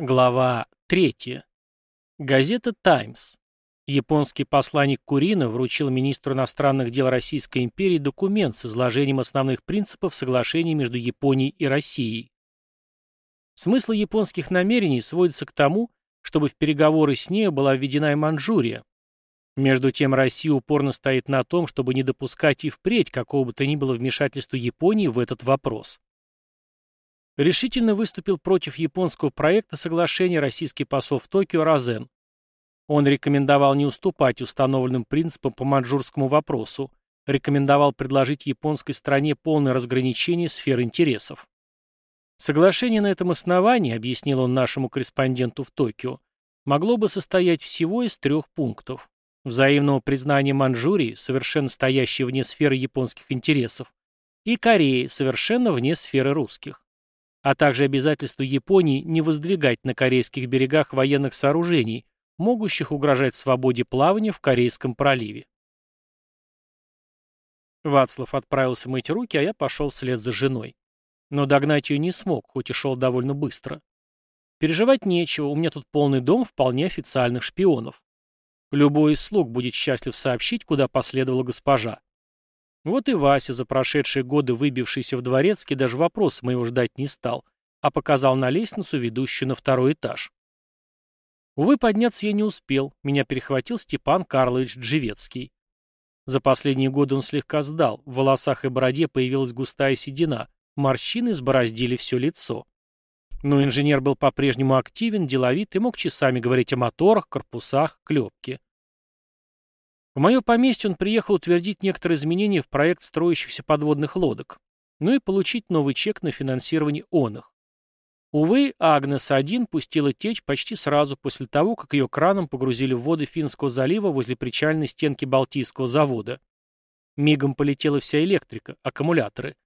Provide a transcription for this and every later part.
Глава 3. Газета «Таймс». Японский посланник Курина вручил министру иностранных дел Российской империи документ с изложением основных принципов соглашения между Японией и Россией. Смысл японских намерений сводится к тому, чтобы в переговоры с нею была введена и Манчжурия. Между тем Россия упорно стоит на том, чтобы не допускать и впредь какого бы то ни было вмешательства Японии в этот вопрос решительно выступил против японского проекта соглашения российский посол в Токио Розен. Он рекомендовал не уступать установленным принципам по маньчжурскому вопросу, рекомендовал предложить японской стране полное разграничение сфер интересов. Соглашение на этом основании, объяснил он нашему корреспонденту в Токио, могло бы состоять всего из трех пунктов. Взаимного признания Манчжурии, совершенно стоящей вне сферы японских интересов, и Кореи, совершенно вне сферы русских а также обязательство Японии не воздвигать на корейских берегах военных сооружений, могущих угрожать свободе плавания в Корейском проливе. Вацлав отправился мыть руки, а я пошел вслед за женой. Но догнать ее не смог, хоть и шел довольно быстро. Переживать нечего, у меня тут полный дом вполне официальных шпионов. Любой из слуг будет счастлив сообщить, куда последовала госпожа. Вот и Вася, за прошедшие годы выбившийся в дворецкий, даже вопрос моего ждать не стал, а показал на лестницу, ведущую на второй этаж. Увы, подняться я не успел, меня перехватил Степан Карлович Джевецкий. За последние годы он слегка сдал, в волосах и бороде появилась густая седина, морщины сбороздили все лицо. Но инженер был по-прежнему активен, деловит и мог часами говорить о моторах, корпусах, клепке. В мое поместье он приехал утвердить некоторые изменения в проект строящихся подводных лодок, ну и получить новый чек на финансирование он. Увы, Агнес-1 пустила течь почти сразу после того, как ее краном погрузили в воды Финского залива возле причальной стенки Балтийского завода. Мигом полетела вся электрика, аккумуляторы.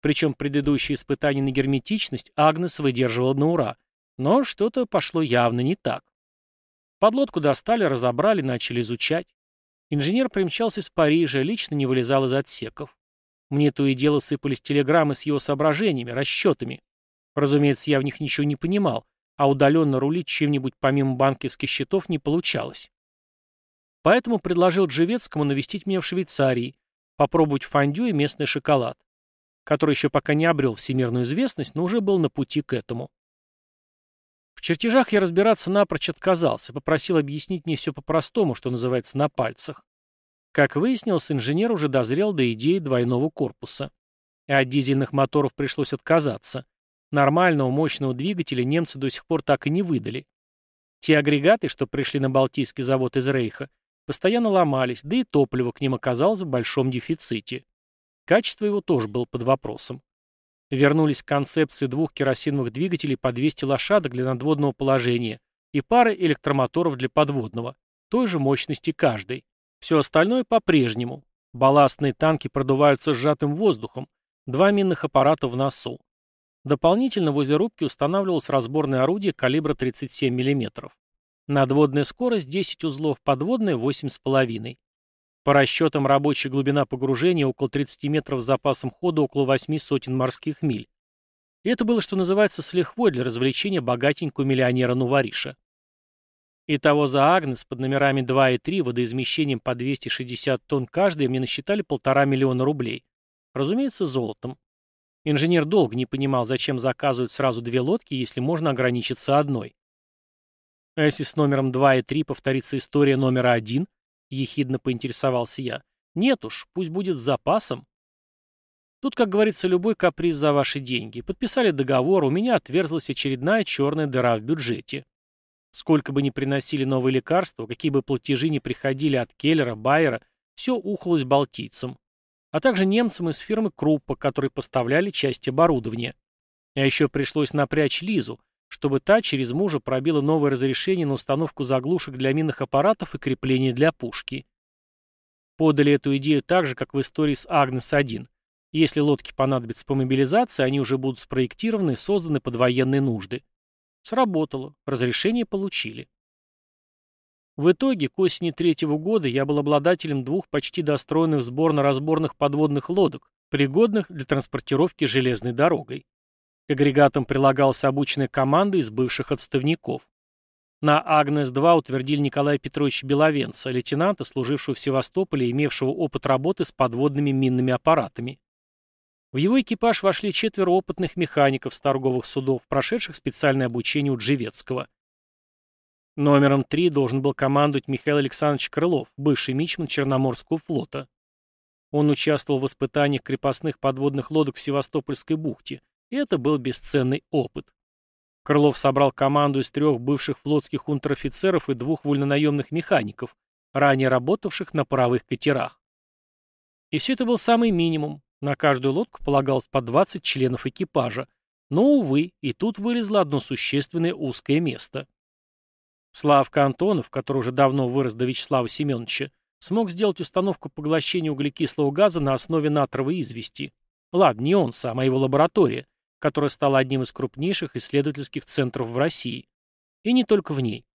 Причем предыдущие испытания на герметичность Агнес выдерживала на ура, но что-то пошло явно не так. Подлодку достали, разобрали, начали изучать. Инженер примчался из Парижа, лично не вылезал из отсеков. Мне то и дело сыпались телеграммы с его соображениями, расчетами. Разумеется, я в них ничего не понимал, а удаленно рулить чем-нибудь помимо банковских счетов не получалось. Поэтому предложил Джевецкому навестить меня в Швейцарии, попробовать фондю и местный шоколад, который еще пока не обрел всемирную известность, но уже был на пути к этому. В чертежах я разбираться напрочь отказался, попросил объяснить мне все по-простому, что называется, на пальцах. Как выяснилось, инженер уже дозрел до идеи двойного корпуса. И от дизельных моторов пришлось отказаться. Нормального мощного двигателя немцы до сих пор так и не выдали. Те агрегаты, что пришли на Балтийский завод из Рейха, постоянно ломались, да и топливо к ним оказалось в большом дефиците. Качество его тоже было под вопросом. Вернулись к концепции двух керосиновых двигателей по 200 лошадок для надводного положения и пары электромоторов для подводного, той же мощности каждой. Все остальное по-прежнему. Балластные танки продуваются сжатым воздухом, два минных аппарата в носу. Дополнительно возле рубки устанавливалось разборное орудие калибра 37 мм. Надводная скорость 10 узлов, подводная 8,5. По расчетам, рабочая глубина погружения около 30 метров с запасом хода около 8 сотен морских миль. И это было, что называется, с лихвой для развлечения богатенького миллионера Нувариша. Итого за Агнес под номерами 2 и 3 водоизмещением по 260 тонн каждый мне насчитали полтора миллиона рублей. Разумеется, золотом. Инженер долго не понимал, зачем заказывают сразу две лодки, если можно ограничиться одной. А если с номером 2 и 3 повторится история номера 1, — ехидно поинтересовался я. «Нет уж, пусть будет с запасом». Тут, как говорится, любой каприз за ваши деньги. Подписали договор, у меня отверзлась очередная черная дыра в бюджете. Сколько бы ни приносили новые лекарства, какие бы платежи ни приходили от Келлера, Байера, все ухалось балтийцам. А также немцам из фирмы Круппа, которые поставляли части оборудования. А еще пришлось напрячь Лизу, чтобы та через мужа пробила новое разрешение на установку заглушек для минных аппаратов и крепления для пушки. Подали эту идею так же, как в истории с Агнес-1. Если лодки понадобятся по мобилизации, они уже будут спроектированы и созданы под военные нужды. Сработало, разрешение получили. В итоге, к осени третьего года я был обладателем двух почти достроенных сборно-разборных подводных лодок, пригодных для транспортировки железной дорогой. К агрегатам прилагалась обученная команда из бывших отставников. На Агнес-2 утвердили Николая Петровича Беловенца, лейтенанта, служившего в Севастополе и имевшего опыт работы с подводными минными аппаратами. В его экипаж вошли четверо опытных механиков с торговых судов, прошедших специальное обучение у Джевецкого. Номером 3 должен был командовать Михаил Александрович Крылов, бывший мичман Черноморского флота. Он участвовал в испытаниях крепостных подводных лодок в Севастопольской бухте, и это был бесценный опыт. Крылов собрал команду из трех бывших флотских унтер-офицеров и двух вольнонаемных механиков, ранее работавших на паровых катерах. И все это был самый минимум. На каждую лодку полагалось по 20 членов экипажа. Но, увы, и тут вылезло одно существенное узкое место. Славка Антонов, который уже давно вырос до Вячеслава Семеновича, смог сделать установку поглощения углекислого газа на основе натровой извести. Ладно, не он сам, а его лаборатория, которая стала одним из крупнейших исследовательских центров в России. И не только в ней.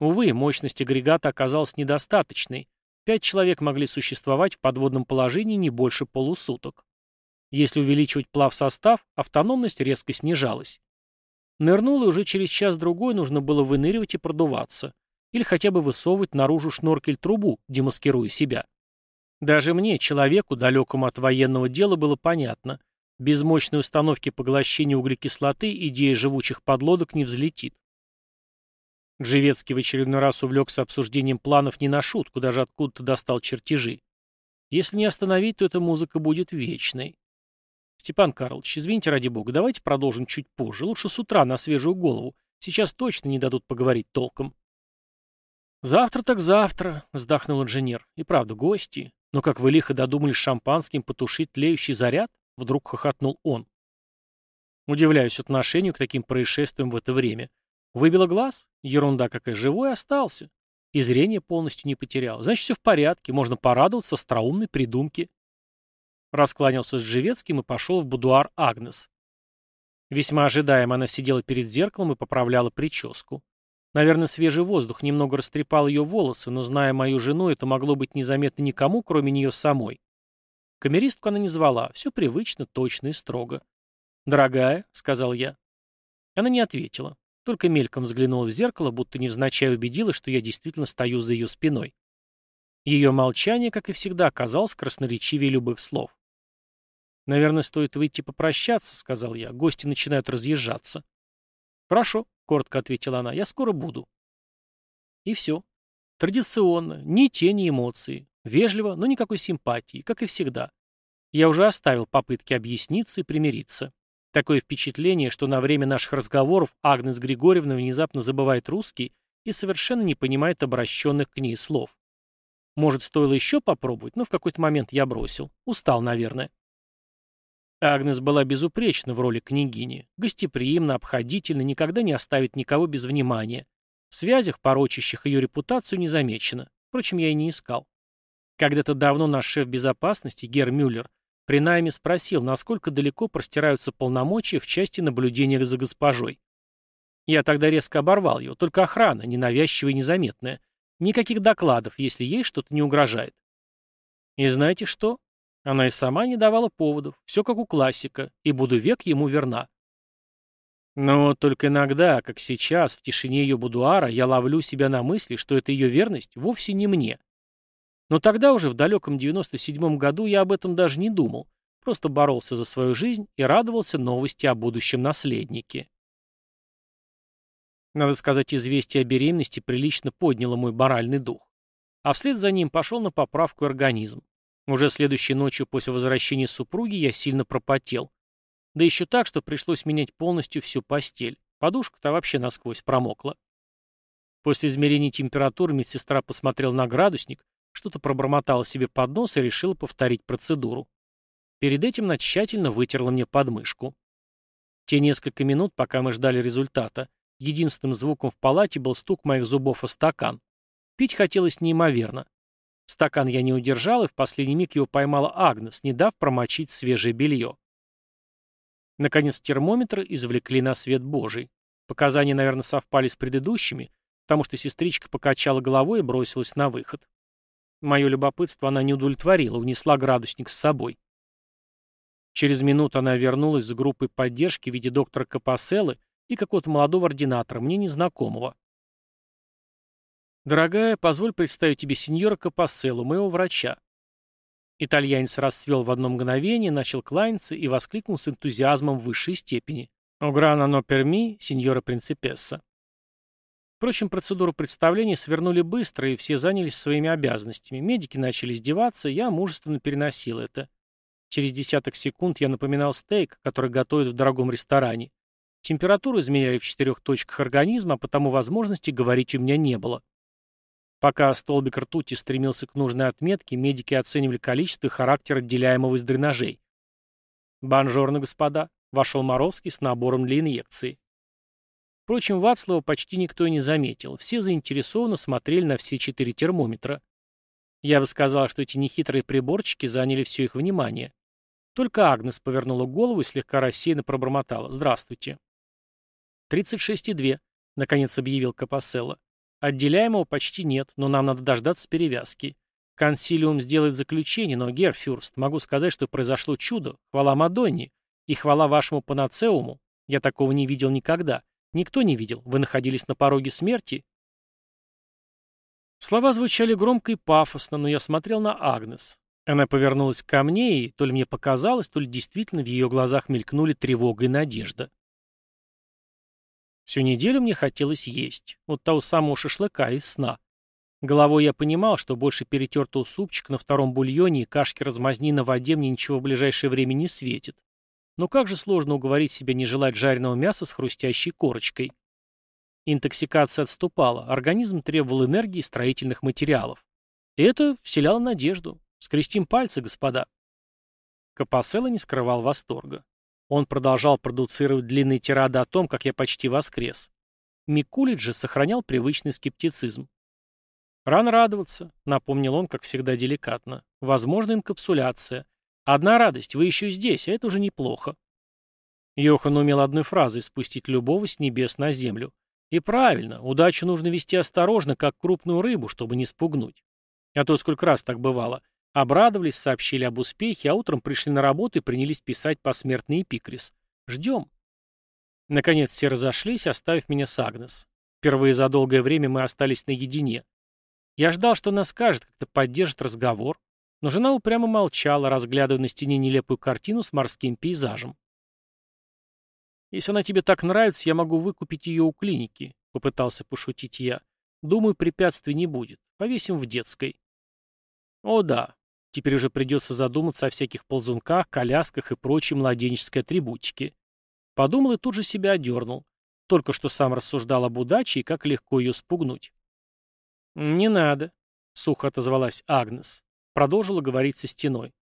Увы, мощность агрегата оказалась недостаточной. Пять человек могли существовать в подводном положении не больше полусуток. Если увеличивать плав-состав, автономность резко снижалась. Нырнул, и уже через час-другой нужно было выныривать и продуваться. Или хотя бы высовывать наружу шноркель-трубу, демаскируя себя. Даже мне, человеку, далекому от военного дела, было понятно. Без мощной установки поглощения углекислоты идея живучих подлодок не взлетит. Гжевецкий в очередной раз увлекся обсуждением планов не на шутку, даже откуда-то достал чертежи. Если не остановить, то эта музыка будет вечной. Степан Карлович, извините ради бога, давайте продолжим чуть позже. Лучше с утра на свежую голову. Сейчас точно не дадут поговорить толком. Завтра так завтра, вздохнул инженер. И правда, гости. Но как вы лихо додумались шампанским потушить тлеющий заряд? Вдруг хохотнул он. Удивляюсь отношению к таким происшествиям в это время. Выбило глаз? Ерунда какая, живой остался. И зрение полностью не потерял. Значит, все в порядке, можно порадоваться остроумной придумке. Раскланялся с Живецким и пошел в будуар Агнес. Весьма ожидаемо она сидела перед зеркалом и поправляла прическу. Наверное, свежий воздух немного растрепал ее волосы, но, зная мою жену, это могло быть незаметно никому, кроме нее самой. Камеристку она не звала, все привычно, точно и строго. «Дорогая», — сказал я. Она не ответила, только мельком взглянула в зеркало, будто невзначай убедилась, что я действительно стою за ее спиной. Ее молчание, как и всегда, оказалось красноречивее любых слов. «Наверное, стоит выйти попрощаться», — сказал я. «Гости начинают разъезжаться». «Хорошо», — коротко ответила она. «Я скоро буду». И все. Традиционно, ни тени эмоций. Вежливо, но никакой симпатии, как и всегда. Я уже оставил попытки объясниться и примириться. Такое впечатление, что на время наших разговоров Агнес Григорьевна внезапно забывает русский и совершенно не понимает обращенных к ней слов. Может, стоило еще попробовать, но в какой-то момент я бросил. Устал, наверное. Агнес была безупречна в роли княгини, гостеприимна, обходительна, никогда не оставит никого без внимания. В связях, порочащих ее репутацию, не замечено. Впрочем, я и не искал. Когда-то давно наш шеф безопасности, Гер Мюллер, при найме спросил, насколько далеко простираются полномочия в части наблюдения за госпожой. Я тогда резко оборвал его, только охрана, ненавязчивая и незаметная. Никаких докладов, если ей что-то не угрожает. И знаете что? Она и сама не давала поводов, все как у классика, и буду век ему верна. Но только иногда, как сейчас, в тишине ее будуара, я ловлю себя на мысли, что эта ее верность вовсе не мне. Но тогда уже, в далеком 97-м году, я об этом даже не думал, просто боролся за свою жизнь и радовался новости о будущем наследнике. Надо сказать, известие о беременности прилично подняло мой моральный дух. А вслед за ним пошел на поправку организм. Уже следующей ночью после возвращения супруги я сильно пропотел. Да еще так, что пришлось менять полностью всю постель. Подушка-то вообще насквозь промокла. После измерения температуры медсестра посмотрела на градусник, что-то пробормотала себе под нос и решила повторить процедуру. Перед этим она тщательно вытерла мне подмышку. Те несколько минут, пока мы ждали результата, единственным звуком в палате был стук моих зубов о стакан. Пить хотелось неимоверно. Стакан я не удержал, и в последний миг его поймала Агнес, не дав промочить свежее белье. Наконец термометры извлекли на свет Божий. Показания, наверное, совпали с предыдущими, потому что сестричка покачала головой и бросилась на выход. Мое любопытство она не удовлетворила, унесла градусник с собой. Через минуту она вернулась с группой поддержки в виде доктора Капаселы и какого-то молодого ординатора, мне незнакомого. «Дорогая, позволь представить тебе сеньора Капаселу, моего врача». Итальянец расцвел в одно мгновение, начал кланяться и воскликнул с энтузиазмом высшей степени. «О грана но перми, сеньора принципесса». Впрочем, процедуру представления свернули быстро, и все занялись своими обязанностями. Медики начали издеваться, я мужественно переносил это. Через десяток секунд я напоминал стейк, который готовят в дорогом ресторане. Температуру измеряли в четырех точках организма, а потому возможности говорить у меня не было. Пока столбик ртути стремился к нужной отметке, медики оценивали количество и характер отделяемого из дренажей. «Бонжорно, господа», — вошел Моровский с набором для инъекции. Впрочем, Вацлава почти никто и не заметил. Все заинтересованно смотрели на все четыре термометра. Я бы сказал, что эти нехитрые приборчики заняли все их внимание. Только Агнес повернула голову и слегка рассеянно пробормотала. «Здравствуйте». «Тридцать шесть и две», — наконец объявил Капаселло. «Отделяемого почти нет, но нам надо дождаться перевязки. Консилиум сделает заключение, но, Герфюрст, могу сказать, что произошло чудо. Хвала Мадонне и хвала вашему панацеуму. Я такого не видел никогда. Никто не видел. Вы находились на пороге смерти?» Слова звучали громко и пафосно, но я смотрел на Агнес. Она повернулась ко мне, и то ли мне показалось, то ли действительно в ее глазах мелькнули тревога и надежда. Всю неделю мне хотелось есть. Вот того самого шашлыка из сна. Головой я понимал, что больше перетертого супчика на втором бульоне и кашки размазни на воде мне ничего в ближайшее время не светит. Но как же сложно уговорить себя не желать жареного мяса с хрустящей корочкой. Интоксикация отступала, организм требовал энергии и строительных материалов. И это вселяло надежду. Скрестим пальцы, господа. Капаселло не скрывал восторга. Он продолжал продуцировать длинные тирады о том, как я почти воскрес. Микулич же сохранял привычный скептицизм. «Рано радоваться», — напомнил он, как всегда деликатно. «Возможно, инкапсуляция. Одна радость, вы еще здесь, а это уже неплохо. Йохан умел одной фразой спустить любого с небес на землю. И правильно, удачу нужно вести осторожно, как крупную рыбу, чтобы не спугнуть. А то сколько раз так бывало. Обрадовались, сообщили об успехе, а утром пришли на работу и принялись писать посмертный эпикрис. Ждем. Наконец все разошлись, оставив меня с Агнес. Впервые за долгое время мы остались наедине. Я ждал, что она скажет, как-то поддержит разговор, но жена упрямо молчала, разглядывая на стене нелепую картину с морским пейзажем. «Если она тебе так нравится, я могу выкупить ее у клиники», — попытался пошутить я. «Думаю, препятствий не будет. Повесим в детской». «О да, теперь уже придется задуматься о всяких ползунках, колясках и прочей младенческой атрибутике». Подумал и тут же себя одернул. Только что сам рассуждал об удаче и как легко ее спугнуть. «Не надо», — сухо отозвалась Агнес. Продолжила говорить со стеной.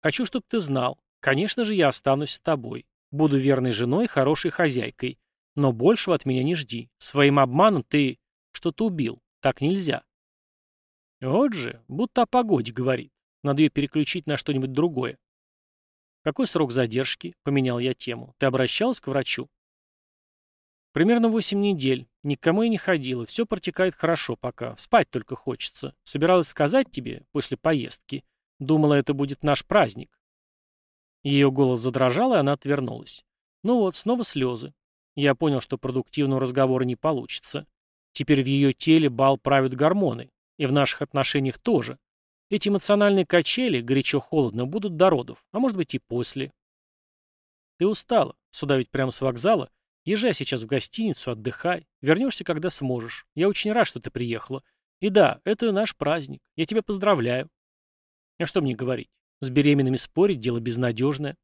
«Хочу, чтобы ты знал. Конечно же, я останусь с тобой. Буду верной женой и хорошей хозяйкой. Но большего от меня не жди. Своим обманом ты что-то убил. Так нельзя». Вот же, будто о погоде говорит. Надо ее переключить на что-нибудь другое. «Какой срок задержки?» — поменял я тему. «Ты обращалась к врачу?» «Примерно восемь недель. Никому и не ходила. Все протекает хорошо пока. Спать только хочется. Собиралась сказать тебе после поездки. Думала, это будет наш праздник». Ее голос задрожал, и она отвернулась. Ну вот, снова слезы. Я понял, что продуктивного разговора не получится. Теперь в ее теле бал правят гормоны. И в наших отношениях тоже. Эти эмоциональные качели, горячо-холодно, будут до родов, а может быть и после. Ты устала. Сюда ведь прямо с вокзала. Езжай сейчас в гостиницу, отдыхай. Вернешься, когда сможешь. Я очень рад, что ты приехала. И да, это наш праздник. Я тебя поздравляю. А что мне говорить? С беременными спорить — дело безнадежное.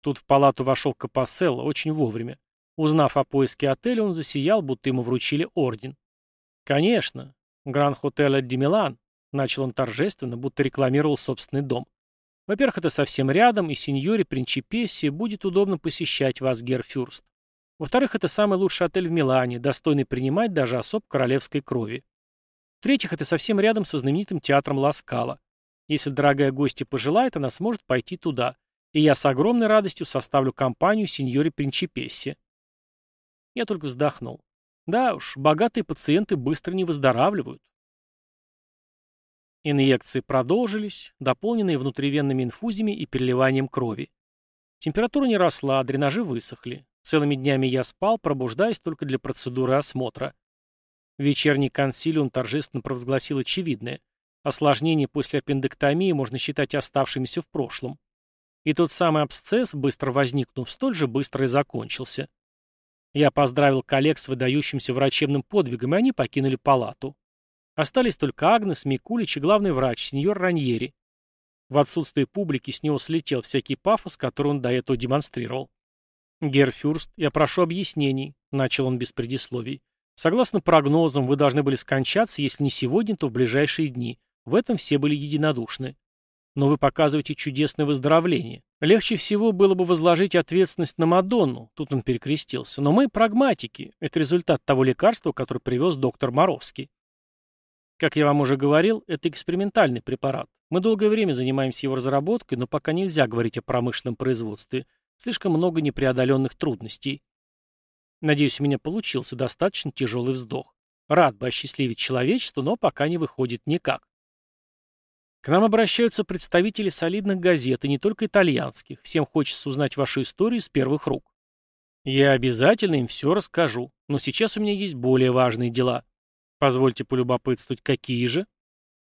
Тут в палату вошел Капаселло очень вовремя. Узнав о поиске отеля, он засиял, будто ему вручили орден. «Конечно. Гран-хотель Ди Милан», — начал он торжественно, будто рекламировал собственный дом. «Во-первых, это совсем рядом, и сеньоре Принчипесси будет удобно посещать вас, Герфюрст. Во-вторых, это самый лучший отель в Милане, достойный принимать даже особ королевской крови. В-третьих, это совсем рядом со знаменитым театром Ласкала. Если дорогая гостья пожелает, она сможет пойти туда. И я с огромной радостью составлю компанию сеньоре Принчипессе. Я только вздохнул. Да уж, богатые пациенты быстро не выздоравливают. Инъекции продолжились, дополненные внутривенными инфузиями и переливанием крови. Температура не росла, дренажи высохли. Целыми днями я спал, пробуждаясь только для процедуры осмотра. Вечерний консилиум торжественно провозгласил очевидное. Осложнение после аппендэктомии можно считать оставшимися в прошлом. И тот самый абсцесс, быстро возникнув, столь же быстро и закончился. Я поздравил коллег с выдающимся врачебным подвигом, и они покинули палату. Остались только Агнес, Микулич и главный врач, сеньор Раньери. В отсутствие публики с него слетел всякий пафос, который он до этого демонстрировал. «Герфюрст, я прошу объяснений», — начал он без предисловий. «Согласно прогнозам, вы должны были скончаться, если не сегодня, то в ближайшие дни. В этом все были единодушны. Но вы показываете чудесное выздоровление. Легче всего было бы возложить ответственность на Мадонну, тут он перекрестился. Но мы прагматики. Это результат того лекарства, которое привез доктор Моровский. Как я вам уже говорил, это экспериментальный препарат. Мы долгое время занимаемся его разработкой, но пока нельзя говорить о промышленном производстве. Слишком много непреодоленных трудностей. Надеюсь, у меня получился достаточно тяжелый вздох. Рад бы осчастливить человечество, но пока не выходит никак. К нам обращаются представители солидных газет, и не только итальянских. Всем хочется узнать вашу историю с первых рук. Я обязательно им все расскажу, но сейчас у меня есть более важные дела. Позвольте полюбопытствовать, какие же?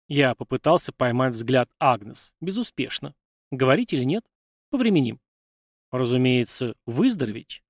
Я попытался поймать взгляд Агнес. Безуспешно. Говорить или нет? Повременим. Разумеется, выздороветь.